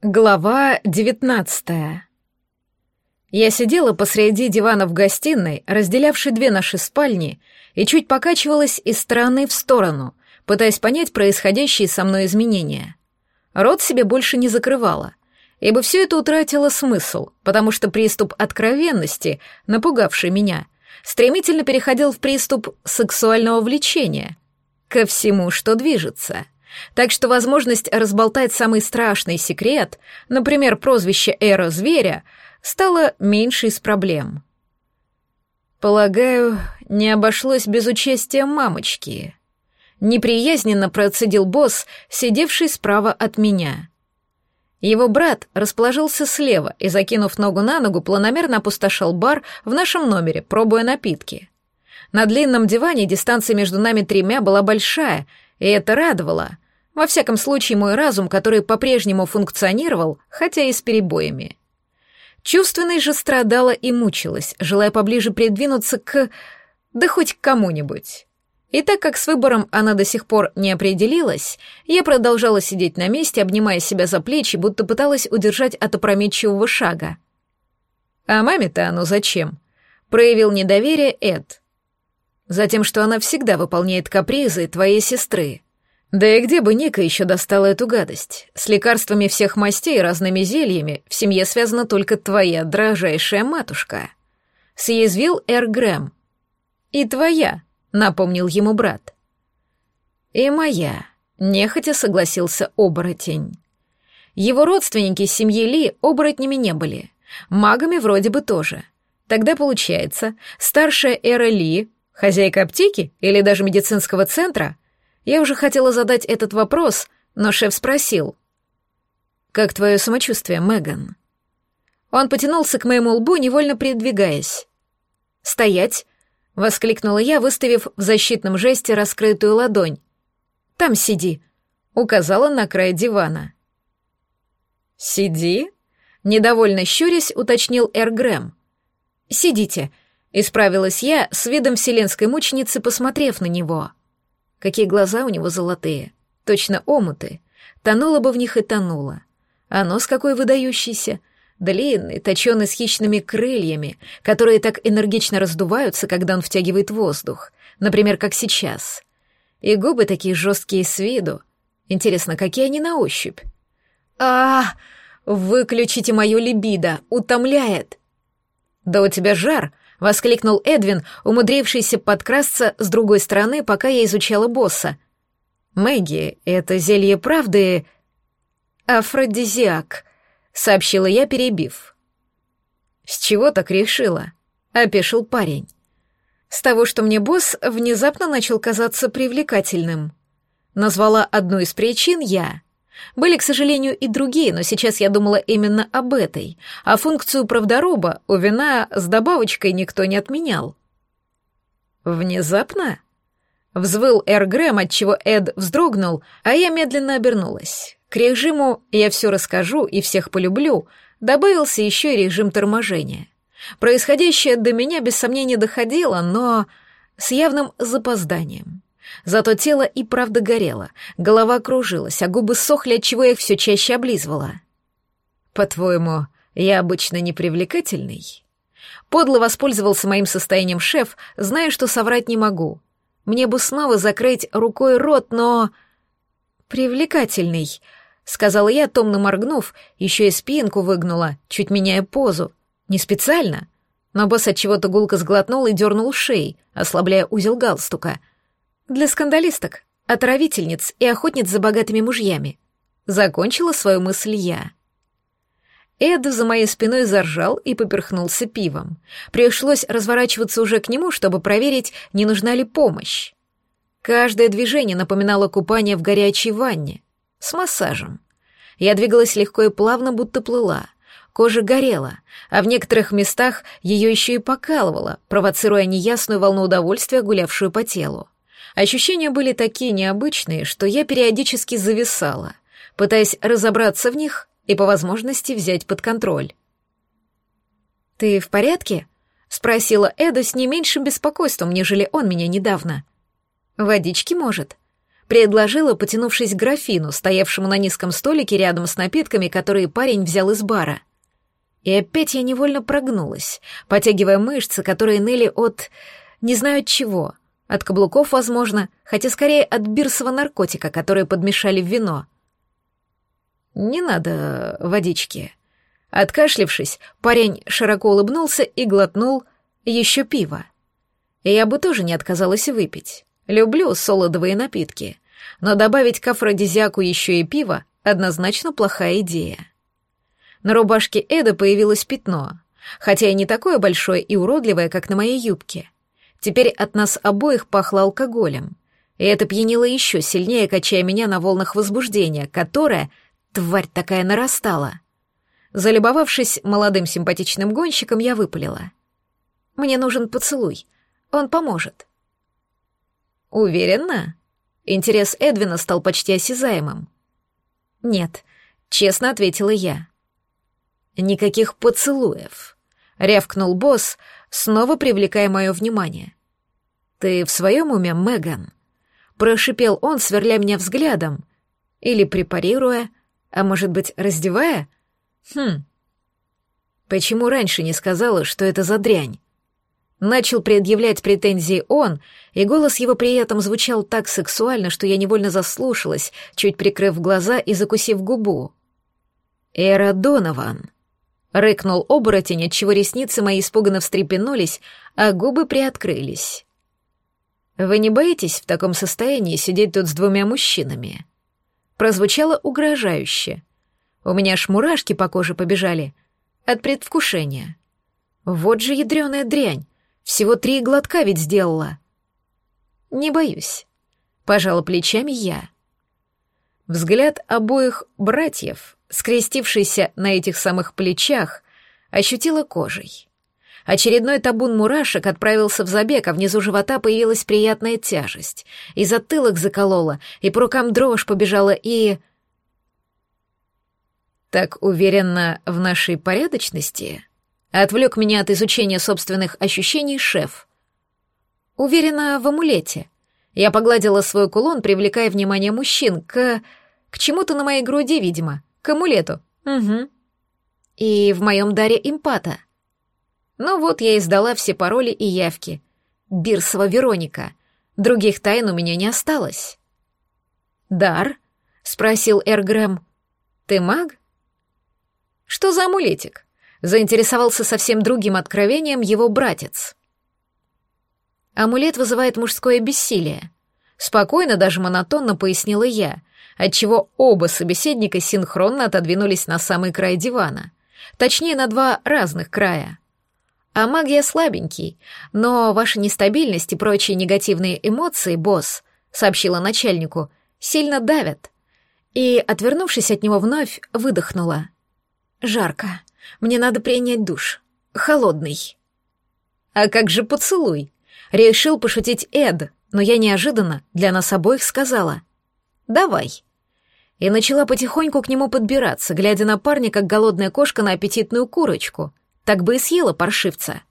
Глава девятнадцатая. Я сидела посреди дивана в гостиной, разделявшей две наши спальни, и чуть покачивалась из стороны в сторону, пытаясь понять происходящие со мной изменения. Рот себе больше не закрывала, ибо все это утратило смысл, потому что приступ откровенности, напугавший меня, стремительно переходил в приступ сексуального влечения ко всему, что движется — так что возможность разболтать самый страшный секрет, например, прозвище Эра Зверя, стала меньше из проблем. Полагаю, не обошлось без участия мамочки. Неприязненно процедил босс, сидевший справа от меня. Его брат расположился слева и, закинув ногу на ногу, планомерно опустошал бар в нашем номере, пробуя напитки. На длинном диване дистанция между нами тремя была большая, и это радовало — во всяком случае, мой разум, который по-прежнему функционировал, хотя и с перебоями. Чувственной же страдала и мучилась, желая поближе придвинуться к... да хоть к кому-нибудь. И так как с выбором она до сих пор не определилась, я продолжала сидеть на месте, обнимая себя за плечи, будто пыталась удержать от опрометчивого шага. «А маме-то оно зачем?» — проявил недоверие Эд. «Затем, что она всегда выполняет капризы твоей сестры», да и где бы Ника еще достала эту гадость? С лекарствами всех мастей и разными зельями в семье связана только твоя дрожайшая матушка. Съязвил Эр Грэм. И твоя, напомнил ему брат. И моя, нехотя согласился оборотень. Его родственники семьи Ли оборотнями не были. Магами вроде бы тоже. Тогда получается, старшая Эра Ли, хозяйка аптеки или даже медицинского центра — я уже хотела задать этот вопрос, но шеф спросил. «Как твое самочувствие, Меган?» Он потянулся к моему лбу, невольно придвигаясь. «Стоять!» — воскликнула я, выставив в защитном жесте раскрытую ладонь. «Там сиди!» — указала на край дивана. «Сиди?» — недовольно щурясь, уточнил Эр Грэм. «Сидите», — исправилась я, с видом вселенской мученицы, посмотрев на него. Какие глаза у него золотые, точно омуты. Тонула бы в них и тонула. А нос какой выдающийся, длинный, точеный с хищными крыльями, которые так энергично раздуваются, когда он втягивает воздух, например, как сейчас. И губы такие жесткие с виду. Интересно, какие они на ощупь? а, Выключите мою либидо! Утомляет!» «Да у тебя жар!» — воскликнул Эдвин, умудрившийся подкрасться с другой стороны, пока я изучала босса. «Мэгги, это зелье правды...» «Афродизиак», — сообщила я, перебив. «С чего так решила?» — опешил парень. «С того, что мне босс внезапно начал казаться привлекательным». Назвала одну из причин я — были, к сожалению, и другие, но сейчас я думала именно об этой, а функцию правдоруба у вина с добавочкой никто не отменял. «Внезапно?» Взвыл Эр Грэм, отчего Эд вздрогнул, а я медленно обернулась. К режиму «я все расскажу и всех полюблю» добавился еще и режим торможения. Происходящее до меня без сомнения доходило, но с явным запозданием. Зато тело и правда горело, голова кружилась, а губы сохли, отчего я их все чаще облизывала. «По-твоему, я обычно непривлекательный?» Подло воспользовался моим состоянием шеф, зная, что соврать не могу. Мне бы снова закрыть рукой рот, но... «Привлекательный», — сказала я, томно моргнув, еще и спинку выгнула, чуть меняя позу. Не специально. Но босс от чего-то гулко сглотнул и дернул шеей, ослабляя узел галстука — для скандалисток, отравительниц и охотниц за богатыми мужьями. Закончила свою мысль я. Эд за моей спиной заржал и поперхнулся пивом. Пришлось разворачиваться уже к нему, чтобы проверить, не нужна ли помощь. Каждое движение напоминало купание в горячей ванне. С массажем. Я двигалась легко и плавно, будто плыла. Кожа горела, а в некоторых местах ее еще и покалывало, провоцируя неясную волну удовольствия, гулявшую по телу. Ощущения были такие необычные, что я периодически зависала, пытаясь разобраться в них и по возможности взять под контроль. «Ты в порядке?» — спросила Эда с не меньшим беспокойством, нежели он меня недавно. «Водички, может?» предложила, потянувшись к графину, стоявшему на низком столике рядом с напитками, которые парень взял из бара. И опять я невольно прогнулась, потягивая мышцы, которые ныли от... не знаю от чего. От каблуков, возможно, хотя скорее от бирсового наркотика, который подмешали в вино. «Не надо водички». Откашлившись, парень широко улыбнулся и глотнул еще пиво. Я бы тоже не отказалась выпить. Люблю солодовые напитки, но добавить к афродизиаку еще и пиво однозначно плохая идея. На рубашке Эда появилось пятно, хотя и не такое большое и уродливое, как на моей юбке. Теперь от нас обоих пахло алкоголем, и это пьянило еще сильнее, качая меня на волнах возбуждения, которое, тварь такая, нарастала. Залюбовавшись молодым симпатичным гонщиком, я выпалила. «Мне нужен поцелуй. Он поможет». «Уверена?» Интерес Эдвина стал почти осязаемым. «Нет», — честно ответила я. «Никаких поцелуев», — рявкнул босс, снова привлекая мое внимание. «Ты в своем уме, Меган?» Прошипел он, сверля меня взглядом. Или препарируя, а может быть, раздевая? Хм. Почему раньше не сказала, что это за дрянь? Начал предъявлять претензии он, и голос его при этом звучал так сексуально, что я невольно заслушалась, чуть прикрыв глаза и закусив губу. «Эра Донован», — рыкнул оборотень, отчего ресницы мои испуганно встрепенулись, а губы приоткрылись. «Вы не боитесь в таком состоянии сидеть тут с двумя мужчинами?» Прозвучало угрожающе. У меня аж мурашки по коже побежали от предвкушения. Вот же ядреная дрянь. Всего три глотка ведь сделала. Не боюсь. Пожала плечами я. Взгляд обоих братьев, скрестившийся на этих самых плечах, ощутила кожей. Очередной табун мурашек отправился в забег, а внизу живота появилась приятная тяжесть. И затылок заколола, и по рукам дрожь побежала, и... Так уверенно в нашей порядочности? Отвлек меня от изучения собственных ощущений шеф. Уверена в амулете. Я погладила свой кулон, привлекая внимание мужчин к... к чему-то на моей груди, видимо. К амулету. Угу. И в моем даре импата. Ну вот я издала все пароли и явки. Бирсова Вероника. Других тайн у меня не осталось. «Дар?» — спросил Эргрэм. «Ты маг?» «Что за амулетик?» заинтересовался совсем другим откровением его братец. Амулет вызывает мужское бессилие. Спокойно, даже монотонно пояснила я, отчего оба собеседника синхронно отодвинулись на самый край дивана. Точнее, на два разных края. А магия слабенький, но ваша нестабильность и прочие негативные эмоции, босс, сообщила начальнику, сильно давят. И, отвернувшись от него вновь, выдохнула. Жарко. Мне надо принять душ. Холодный. А как же поцелуй? Решил пошутить Эд, но я неожиданно для нас обоих сказала. Давай. И начала потихоньку к нему подбираться, глядя на парня, как голодная кошка на аппетитную курочку. Так бы и съела паршивца.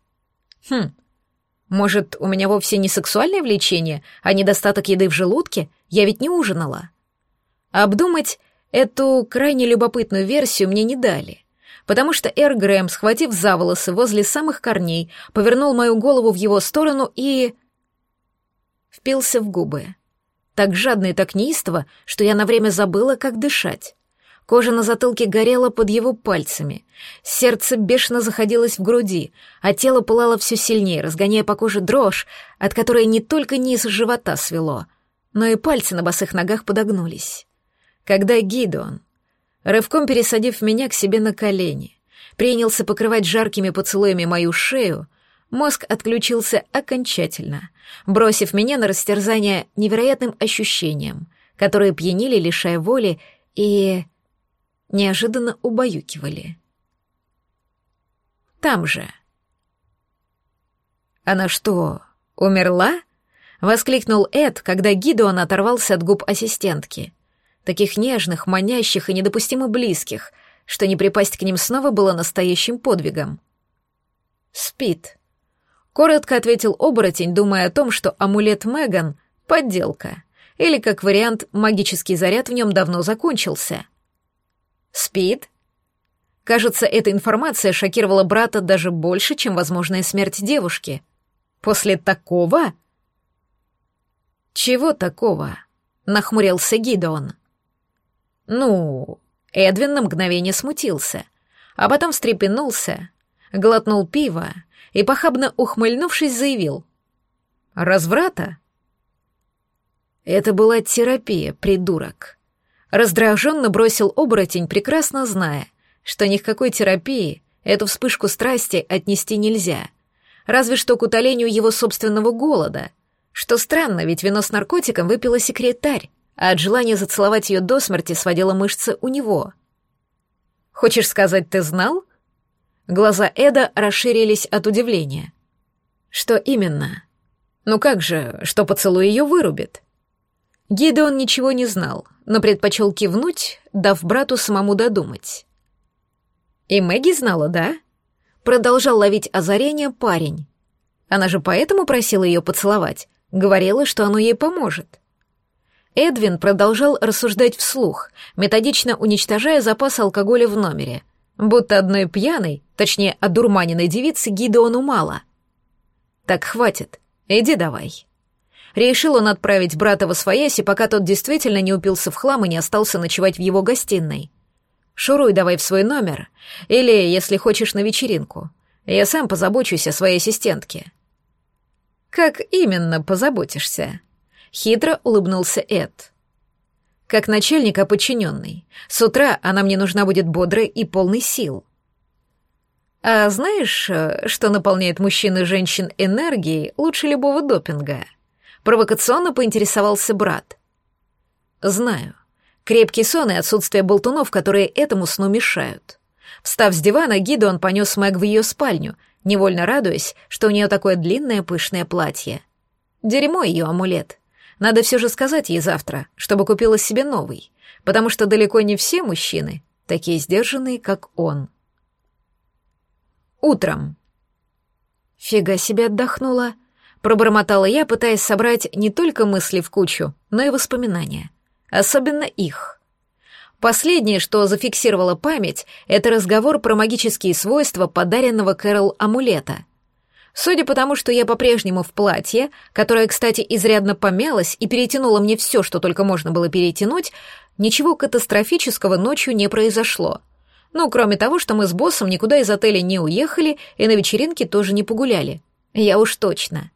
Хм, может, у меня вовсе не сексуальное влечение, а недостаток еды в желудке? Я ведь не ужинала. Обдумать эту крайне любопытную версию мне не дали потому что Эр Грэм, схватив за волосы возле самых корней, повернул мою голову в его сторону и... впился в губы. Так жадно и так неистово, что я на время забыла, как дышать. Кожа на затылке горела под его пальцами. Сердце бешено заходилось в груди, а тело пылало все сильнее, разгоняя по коже дрожь, от которой не только низ живота свело, но и пальцы на босых ногах подогнулись. Когда Гидеон, рывком пересадив меня к себе на колени, принялся покрывать жаркими поцелуями мою шею, мозг отключился окончательно, бросив меня на растерзание невероятным ощущениям, которые пьянили, лишая воли и неожиданно убаюкивали. Там же. «Она что, умерла?» — воскликнул Эд, когда Гидеон оторвался от губ ассистентки таких нежных, манящих и недопустимо близких, что не припасть к ним снова было настоящим подвигом. «Спит», — коротко ответил оборотень, думая о том, что амулет Меган — подделка, или, как вариант, магический заряд в нем давно закончился. Спит? Кажется, эта информация шокировала брата даже больше, чем возможная смерть девушки. После такого... Чего такого? Нахмурился Гидеон. Ну, Эдвин на мгновение смутился, а потом встрепенулся, глотнул пиво и, похабно ухмыльнувшись, заявил. «Разврата?» Это была терапия, придурок. Раздраженно бросил оборотень, прекрасно зная, что ни какой терапии эту вспышку страсти отнести нельзя, разве что к утолению его собственного голода, что странно, ведь вино с наркотиком выпила секретарь, а от желания зацеловать ее до смерти сводила мышцы у него. «Хочешь сказать, ты знал?» Глаза Эда расширились от удивления. «Что именно?» «Ну как же, что поцелуй ее вырубит?» Гидеон ничего не знал, но предпочел кивнуть, дав брату самому додумать. «И Мэгги знала, да?» Продолжал ловить озарение парень. Она же поэтому просила ее поцеловать, говорила, что оно ей поможет. Эдвин продолжал рассуждать вслух, методично уничтожая запас алкоголя в номере, будто одной пьяной, точнее, одурманенной девицы Гидеону мало. «Так хватит, иди давай». Решил он отправить брата во свояси, пока тот действительно не упился в хлам и не остался ночевать в его гостиной. «Шуруй давай в свой номер, или, если хочешь, на вечеринку. Я сам позабочусь о своей ассистентке». «Как именно позаботишься?» — хитро улыбнулся Эд. «Как начальник, а подчиненный. С утра она мне нужна будет бодрой и полной сил». «А знаешь, э, что наполняет мужчин и женщин энергией лучше любого допинга?» Провокационно поинтересовался брат. «Знаю. Крепкий сон и отсутствие болтунов, которые этому сну мешают». Встав с дивана, Гидеон понес Мэг в ее спальню, невольно радуясь, что у нее такое длинное пышное платье. Дерьмо ее амулет. Надо все же сказать ей завтра, чтобы купила себе новый, потому что далеко не все мужчины такие сдержанные, как он. Утром. Фига себе отдохнула. Пробормотала я, пытаясь собрать не только мысли в кучу, но и воспоминания. Особенно их. Последнее, что зафиксировала память, это разговор про магические свойства подаренного Кэрол амулета. Судя по тому, что я по-прежнему в платье, которое, кстати, изрядно помялось и перетянуло мне все, что только можно было перетянуть, ничего катастрофического ночью не произошло. Ну, кроме того, что мы с боссом никуда из отеля не уехали и на вечеринке тоже не погуляли. Я уж точно.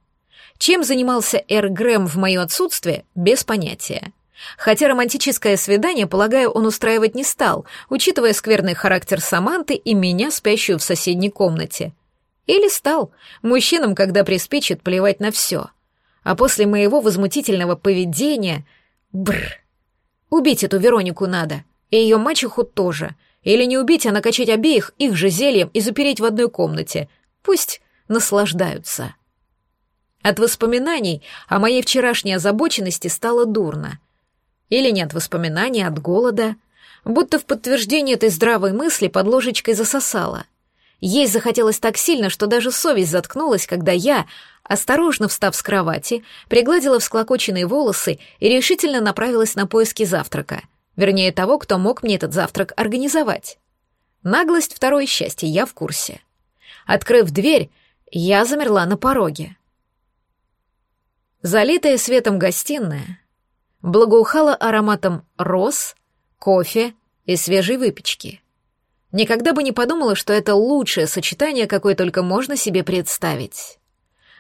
Чем занимался Эр Грэм в мое отсутствие, без понятия. Хотя романтическое свидание, полагаю, он устраивать не стал, учитывая скверный характер Саманты и меня, спящую в соседней комнате. Или стал. Мужчинам, когда приспичит, плевать на все. А после моего возмутительного поведения... Бррр. Убить эту Веронику надо. И ее мачеху тоже. Или не убить, а накачать обеих их же зельем и запереть в одной комнате. Пусть наслаждаются. От воспоминаний о моей вчерашней озабоченности стало дурно. Или нет воспоминаний от голода, будто в подтверждение этой здравой мысли под ложечкой засосала. Есть захотелось так сильно, что даже совесть заткнулась, когда я, осторожно встав с кровати, пригладила всклокоченные волосы и решительно направилась на поиски завтрака, вернее того, кто мог мне этот завтрак организовать. Наглость — второе счастье, я в курсе. Открыв дверь, я замерла на пороге. Залитая светом гостиная благоухала ароматом роз, кофе и свежей выпечки. Никогда бы не подумала, что это лучшее сочетание, какое только можно себе представить.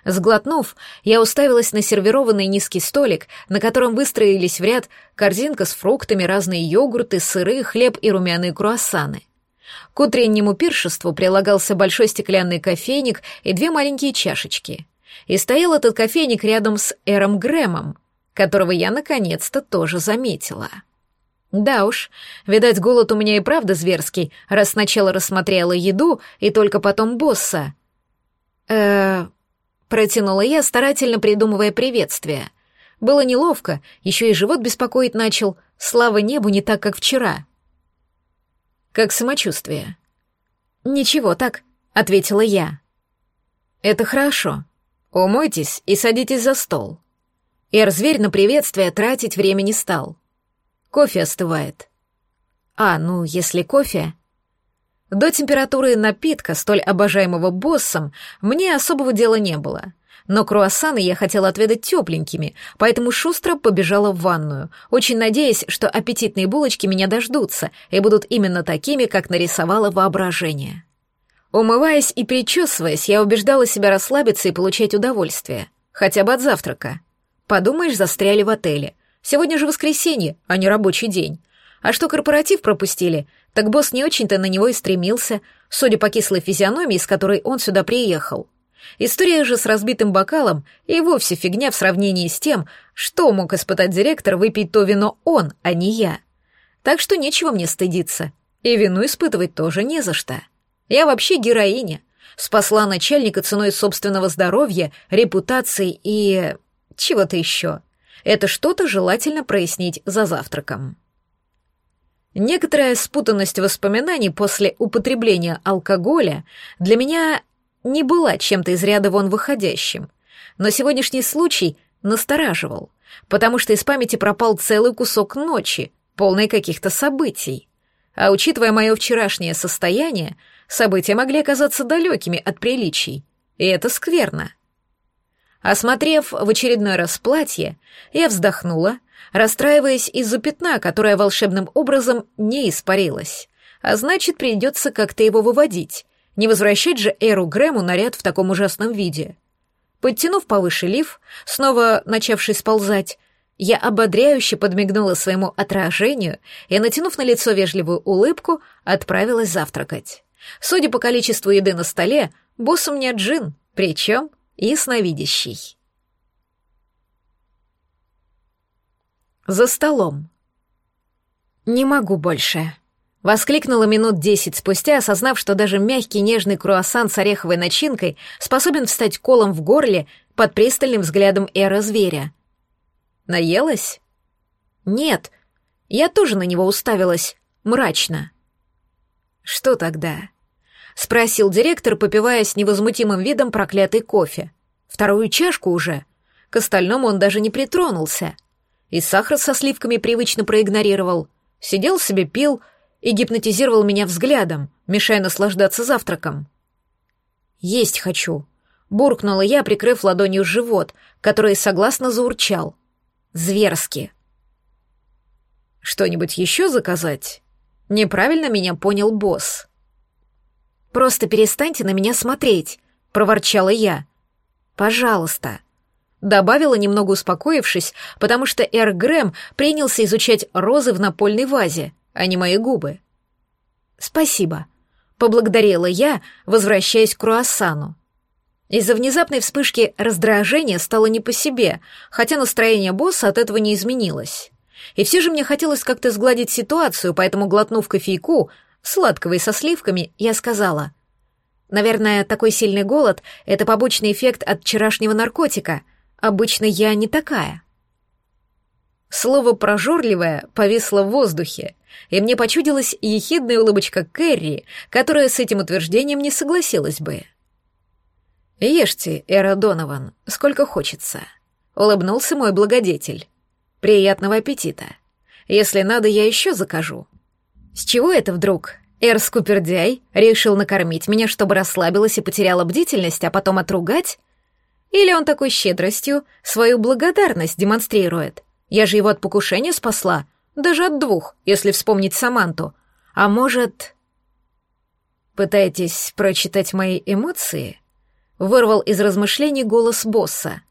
Сглотнув, я уставилась на сервированный низкий столик, на котором выстроились в ряд корзинка с фруктами, разные йогурты, сыры, хлеб и румяные круассаны. К утреннему пиршеству прилагался большой стеклянный кофейник и две маленькие чашечки и стоял этот кофейник рядом с Эром Грэмом, которого я наконец-то тоже заметила. Да уж, видать, голод у меня и правда зверский, раз сначала рассмотрела еду и только потом босса. э протянула я, старательно придумывая приветствие. Было неловко, еще и живот беспокоить начал, слава небу, не так, как вчера. «Как самочувствие?» «Ничего так», — ответила я. «Это хорошо. «Умойтесь и садитесь за стол». Эр-зверь на приветствие тратить время не стал. Кофе остывает. А, ну, если кофе... До температуры напитка, столь обожаемого боссом, мне особого дела не было. Но круассаны я хотела отведать тепленькими, поэтому шустро побежала в ванную, очень надеясь, что аппетитные булочки меня дождутся и будут именно такими, как нарисовало воображение. Умываясь и причесываясь, я убеждала себя расслабиться и получать удовольствие, хотя бы от завтрака. Подумаешь, застряли в отеле. Сегодня же воскресенье, а не рабочий день. А что корпоратив пропустили, так босс не очень-то на него и стремился, судя по кислой физиономии, с которой он сюда приехал. История же с разбитым бокалом и вовсе фигня в сравнении с тем, что мог испытать директор выпить то вино он, а не я. Так что нечего мне стыдиться. И вину испытывать тоже не за что. Я вообще героиня. Спасла начальника ценой собственного здоровья, репутации и... чего-то еще. Это что-то желательно прояснить за завтраком. Некоторая спутанность воспоминаний после употребления алкоголя для меня не была чем-то из ряда вон выходящим, но сегодняшний случай настораживал, потому что из памяти пропал целый кусок ночи, полный каких-то событий. А учитывая мое вчерашнее состояние, события могли оказаться далекими от приличий, и это скверно. Осмотрев в очередной раз платье, я вздохнула, расстраиваясь из-за пятна, которое волшебным образом не испарилось. А значит, придется как-то его выводить. Не возвращать же Эру Грэму наряд в таком ужасном виде. Подтянув повыше лиф, снова начавший сползать, я ободряюще подмигнула своему отражению и, натянув на лицо вежливую улыбку, отправилась завтракать. Судя по количеству еды на столе, босс у меня джин, причем ясновидящий. За столом. «Не могу больше», — воскликнула минут десять спустя, осознав, что даже мягкий нежный круассан с ореховой начинкой способен встать колом в горле под пристальным взглядом эра зверя. «Наелась?» «Нет». Я тоже на него уставилась, мрачно. «Что тогда?» — спросил директор, попивая с невозмутимым видом проклятый кофе. «Вторую чашку уже?» К остальному он даже не притронулся — и сахар со сливками привычно проигнорировал. Сидел себе, пил и гипнотизировал меня взглядом, мешая наслаждаться завтраком. «Есть хочу», — буркнула я, прикрыв ладонью живот, который согласно заурчал. «Зверски». «Что-нибудь еще заказать?» Неправильно меня понял босс. «Просто перестаньте на меня смотреть», — проворчала я. «Пожалуйста». Добавила, немного успокоившись, потому что Эр Грэм принялся изучать розы в напольной вазе, а не мои губы. «Спасибо», — поблагодарила я, возвращаясь к круассану. Из-за внезапной вспышки раздражения стало не по себе, хотя настроение босса от этого не изменилось. И все же мне хотелось как-то сгладить ситуацию, поэтому, глотнув кофейку, сладкого и со сливками, я сказала. «Наверное, такой сильный голод — это побочный эффект от вчерашнего наркотика, Обычно я не такая. Слово «прожорливая» повисло в воздухе, и мне почудилась ехидная улыбочка Кэрри, которая с этим утверждением не согласилась бы. «Ешьте, Эра Донован, сколько хочется», — улыбнулся мой благодетель. «Приятного аппетита. Если надо, я еще закажу». «С чего это вдруг?» Эр Скупердяй решил накормить меня, чтобы расслабилась и потеряла бдительность, а потом отругать? Или он такой щедростью свою благодарность демонстрирует? Я же его от покушения спасла, даже от двух, если вспомнить Саманту. А может... Пытаетесь прочитать мои эмоции? Вырвал из размышлений голос босса.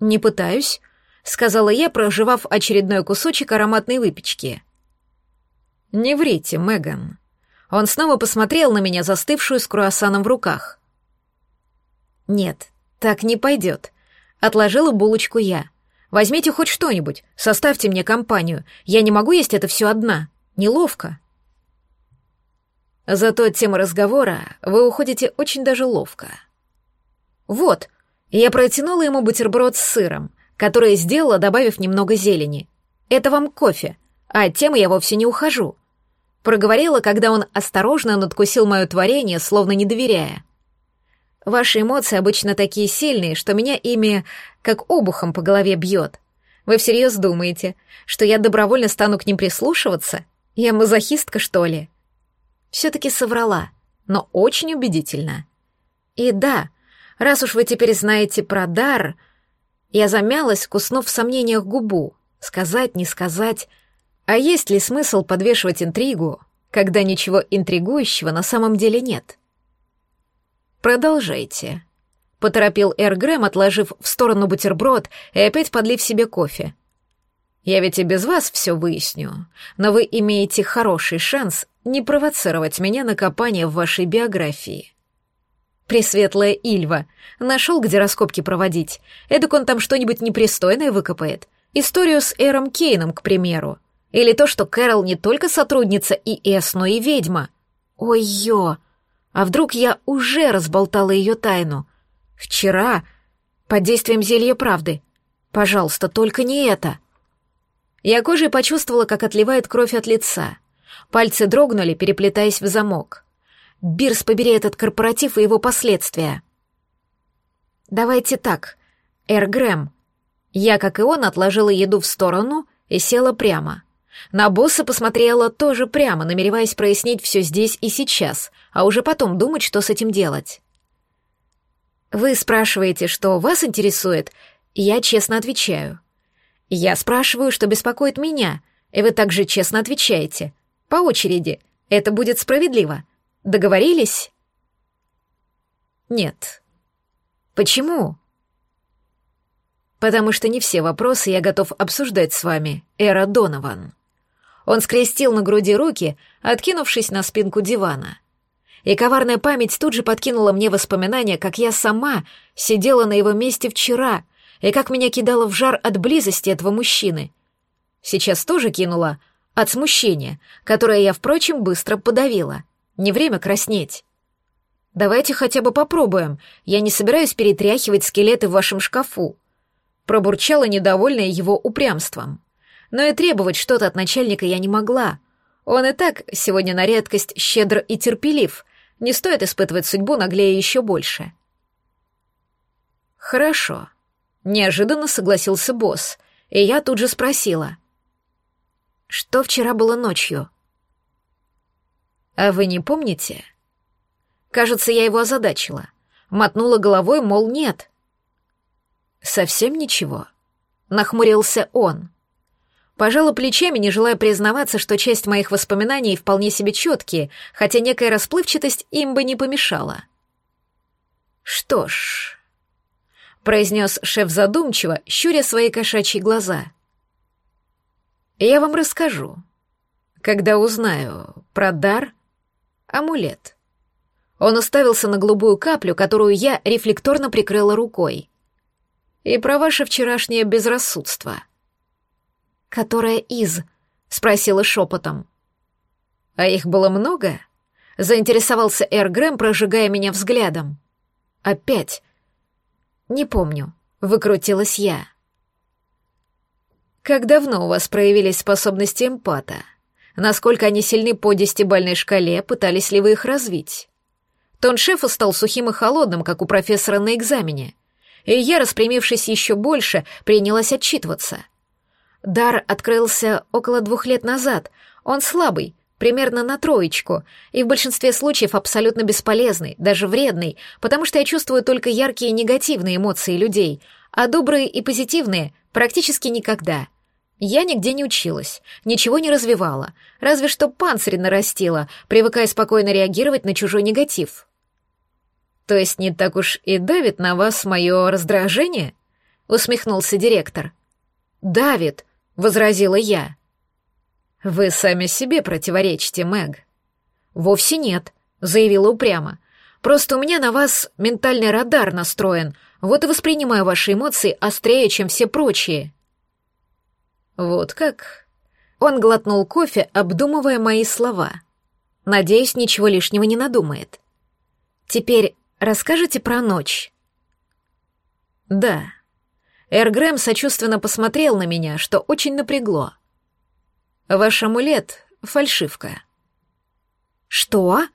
Не пытаюсь, сказала я, проживав очередной кусочек ароматной выпечки. Не врите, Меган. Он снова посмотрел на меня, застывшую с круассаном в руках. Нет, «Так не пойдет», — отложила булочку я. «Возьмите хоть что-нибудь, составьте мне компанию. Я не могу есть это все одна. Неловко». Зато от темы разговора вы уходите очень даже ловко. Вот, я протянула ему бутерброд с сыром, который сделала, добавив немного зелени. Это вам кофе, а от темы я вовсе не ухожу. Проговорила, когда он осторожно надкусил мое творение, словно не доверяя. Ваши эмоции обычно такие сильные, что меня ими как обухом по голове бьет. Вы всерьез думаете, что я добровольно стану к ним прислушиваться? Я мазохистка, что ли? Все-таки соврала, но очень убедительно. И да, раз уж вы теперь знаете про дар... Я замялась, куснув в сомнениях губу. Сказать, не сказать. А есть ли смысл подвешивать интригу, когда ничего интригующего на самом деле нет? Продолжайте. Поторопил Эр Грэм, отложив в сторону бутерброд и опять подлив себе кофе. Я ведь и без вас все выясню, но вы имеете хороший шанс не провоцировать меня на копание в вашей биографии. Пресветлая Ильва. Нашел, где раскопки проводить. Эдак он там что-нибудь непристойное выкопает. Историю с Эром Кейном, к примеру. Или то, что Кэрол не только сотрудница ИС, но и ведьма. Ой-ё! А вдруг я уже разболтала ее тайну? Вчера, под действием зелья правды. Пожалуйста, только не это. Я кожей почувствовала, как отливает кровь от лица. Пальцы дрогнули, переплетаясь в замок. Бирс, побери этот корпоратив и его последствия. Давайте так, Эр Грэм. Я, как и он, отложила еду в сторону и села прямо. На босса посмотрела тоже прямо, намереваясь прояснить все здесь и сейчас, а уже потом думать, что с этим делать. Вы спрашиваете, что вас интересует, я честно отвечаю. Я спрашиваю, что беспокоит меня, и вы также честно отвечаете. По очереди. Это будет справедливо. Договорились? Нет. Почему? Потому что не все вопросы я готов обсуждать с вами, Эра Донован. Он скрестил на груди руки, откинувшись на спинку дивана. И коварная память тут же подкинула мне воспоминания, как я сама сидела на его месте вчера, и как меня кидало в жар от близости этого мужчины. Сейчас тоже кинула от смущения, которое я, впрочем, быстро подавила — не время краснеть. Давайте хотя бы попробуем. Я не собираюсь перетряхивать скелеты в вашем шкафу. Пробурчала недовольная его упрямством. Но и требовать что-то от начальника я не могла. Он и так сегодня на редкость щедр и терпелив. Не стоит испытывать судьбу наглее еще больше. Хорошо. Неожиданно согласился босс, и я тут же спросила. Что вчера было ночью? «А вы не помните?» Кажется, я его озадачила. Мотнула головой, мол, нет. «Совсем ничего?» Нахмурился он. Пожала плечами, не желая признаваться, что часть моих воспоминаний вполне себе четкие, хотя некая расплывчатость им бы не помешала. «Что ж...» — произнес шеф задумчиво, щуря свои кошачьи глаза. «Я вам расскажу, когда узнаю про дар амулет. Он уставился на голубую каплю, которую я рефлекторно прикрыла рукой. И про ваше вчерашнее безрассудство. Которое из? спросила шепотом. А их было много? Заинтересовался Эр Грэм, прожигая меня взглядом. Опять. Не помню. Выкрутилась я. Как давно у вас проявились способности эмпата? Насколько они сильны по десятибальной шкале, пытались ли вы их развить? Тон шефа стал сухим и холодным, как у профессора на экзамене. И я, распрямившись еще больше, принялась отчитываться. Дар открылся около двух лет назад. Он слабый, примерно на троечку, и в большинстве случаев абсолютно бесполезный, даже вредный, потому что я чувствую только яркие негативные эмоции людей, а добрые и позитивные практически никогда — я нигде не училась, ничего не развивала, разве что панцирь нарастила, привыкая спокойно реагировать на чужой негатив. То есть не так уж и давит на вас мое раздражение? Усмехнулся директор. Давит, возразила я. Вы сами себе противоречите, Мэг. Вовсе нет, заявила упрямо. Просто у меня на вас ментальный радар настроен, вот и воспринимаю ваши эмоции острее, чем все прочие. «Вот как?» Он глотнул кофе, обдумывая мои слова. Надеюсь, ничего лишнего не надумает. «Теперь расскажите про ночь?» «Да». Эргрэм сочувственно посмотрел на меня, что очень напрягло. «Ваш амулет — фальшивка». «Что?»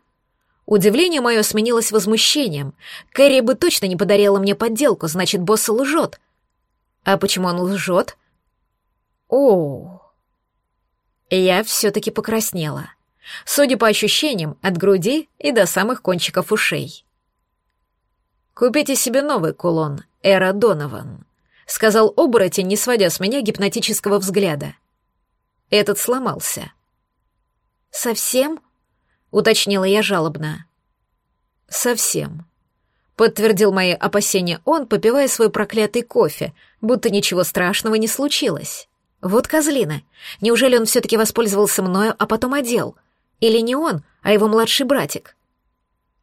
Удивление мое сменилось возмущением. Кэрри бы точно не подарила мне подделку, значит, босс лжет. А почему он лжет? О, я все-таки покраснела. Судя по ощущениям, от груди и до самых кончиков ушей. «Купите себе новый кулон, Эра Донован», — сказал оборотень, не сводя с меня гипнотического взгляда. Этот сломался. «Совсем?» — уточнила я жалобно. «Совсем», — подтвердил мои опасения он, попивая свой проклятый кофе, будто ничего страшного не случилось. Вот козлина. Неужели он все-таки воспользовался мною, а потом одел? Или не он, а его младший братик?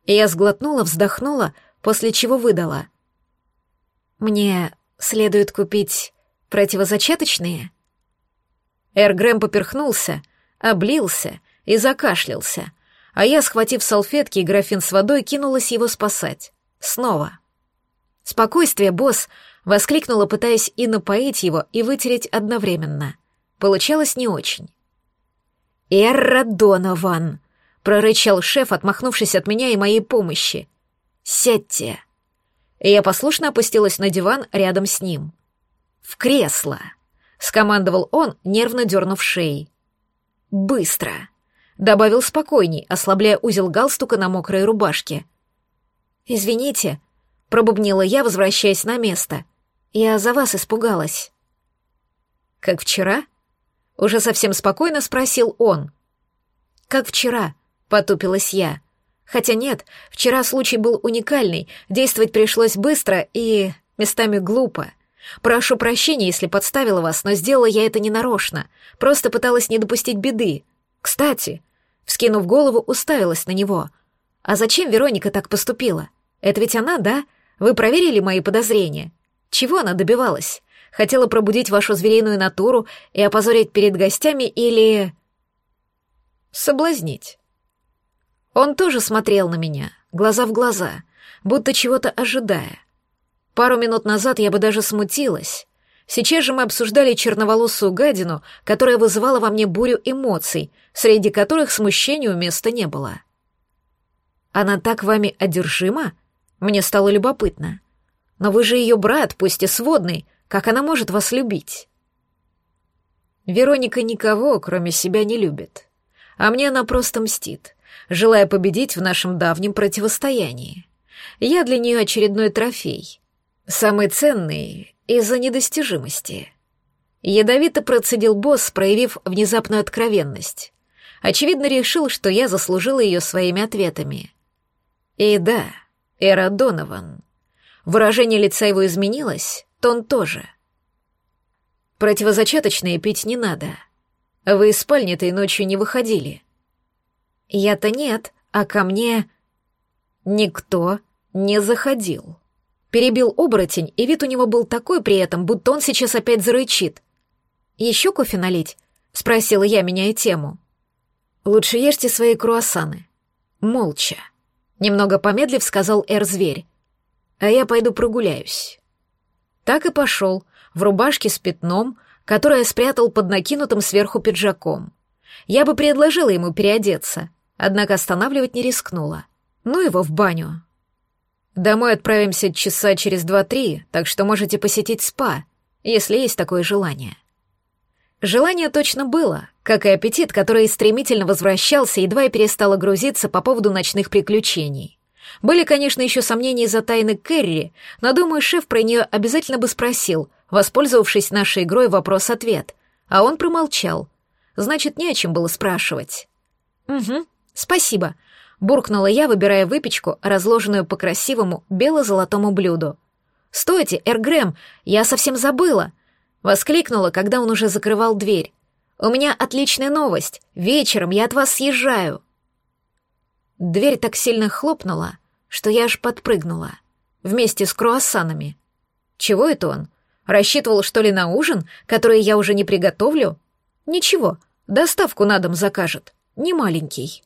Я сглотнула, вздохнула, после чего выдала. «Мне следует купить противозачаточные?» Эр Грэм поперхнулся, облился и закашлялся, а я, схватив салфетки и графин с водой, кинулась его спасать. Снова. «Спокойствие, босс!» — воскликнула, пытаясь и напоить его, и вытереть одновременно. Получалось не очень. «Эрра Донован!» — прорычал шеф, отмахнувшись от меня и моей помощи. «Сядьте!» И я послушно опустилась на диван рядом с ним. «В кресло!» — скомандовал он, нервно дернув шеей. «Быстро!» — добавил спокойней, ослабляя узел галстука на мокрой рубашке. «Извините», — пробубнила я, возвращаясь на место. «Я за вас испугалась». «Как вчера?» — уже совсем спокойно спросил он. «Как вчера?» — потупилась я. «Хотя нет, вчера случай был уникальный, действовать пришлось быстро и местами глупо. Прошу прощения, если подставила вас, но сделала я это ненарочно. Просто пыталась не допустить беды. Кстати, вскинув голову, уставилась на него. А зачем Вероника так поступила? Это ведь она, да? Вы проверили мои подозрения? Чего она добивалась? Хотела пробудить вашу звериную натуру и опозорить перед гостями или... Соблазнить. Он тоже смотрел на меня, глаза в глаза, будто чего-то ожидая. Пару минут назад я бы даже смутилась. Сейчас же мы обсуждали черноволосую гадину, которая вызывала во мне бурю эмоций, среди которых смущению места не было. Она так вами одержима? Мне стало любопытно. Но вы же ее брат, пусть и сводный, как она может вас любить? Вероника никого, кроме себя, не любит. А мне она просто мстит, желая победить в нашем давнем противостоянии. Я для нее очередной трофей — Самый ценный из-за недостижимости. Ядовито процедил босс, проявив внезапную откровенность. Очевидно, решил, что я заслужила ее своими ответами. И да, Эра Донован. Выражение лица его изменилось, тон тоже. Противозачаточные пить не надо. Вы из спальни этой ночью не выходили. Я-то нет, а ко мне... Никто не заходил. Перебил оборотень, и вид у него был такой при этом, будто он сейчас опять зарычит. «Еще кофе налить?» — спросила я, меняя тему. «Лучше ешьте свои круассаны. Молча». Немного помедлив, сказал Эр-зверь. «А я пойду прогуляюсь». Так и пошел, в рубашке с пятном, которое спрятал под накинутым сверху пиджаком. Я бы предложила ему переодеться, однако останавливать не рискнула. Ну его в баню. Домой отправимся часа через два-три, так что можете посетить спа, если есть такое желание. Желание точно было, как и аппетит, который стремительно возвращался, едва и перестала грузиться по поводу ночных приключений. Были, конечно, еще сомнения из-за тайны Кэрри, но, думаю, шеф про нее обязательно бы спросил, воспользовавшись нашей игрой вопрос-ответ, а он промолчал. Значит, не о чем было спрашивать. «Угу, спасибо», буркнула я, выбирая выпечку, разложенную по красивому бело-золотому блюду. «Стойте, Эргрэм, я совсем забыла!» — воскликнула, когда он уже закрывал дверь. «У меня отличная новость. Вечером я от вас съезжаю». Дверь так сильно хлопнула, что я аж подпрыгнула. Вместе с круассанами. Чего это он? Рассчитывал, что ли, на ужин, который я уже не приготовлю? Ничего, доставку на дом закажет. Не маленький.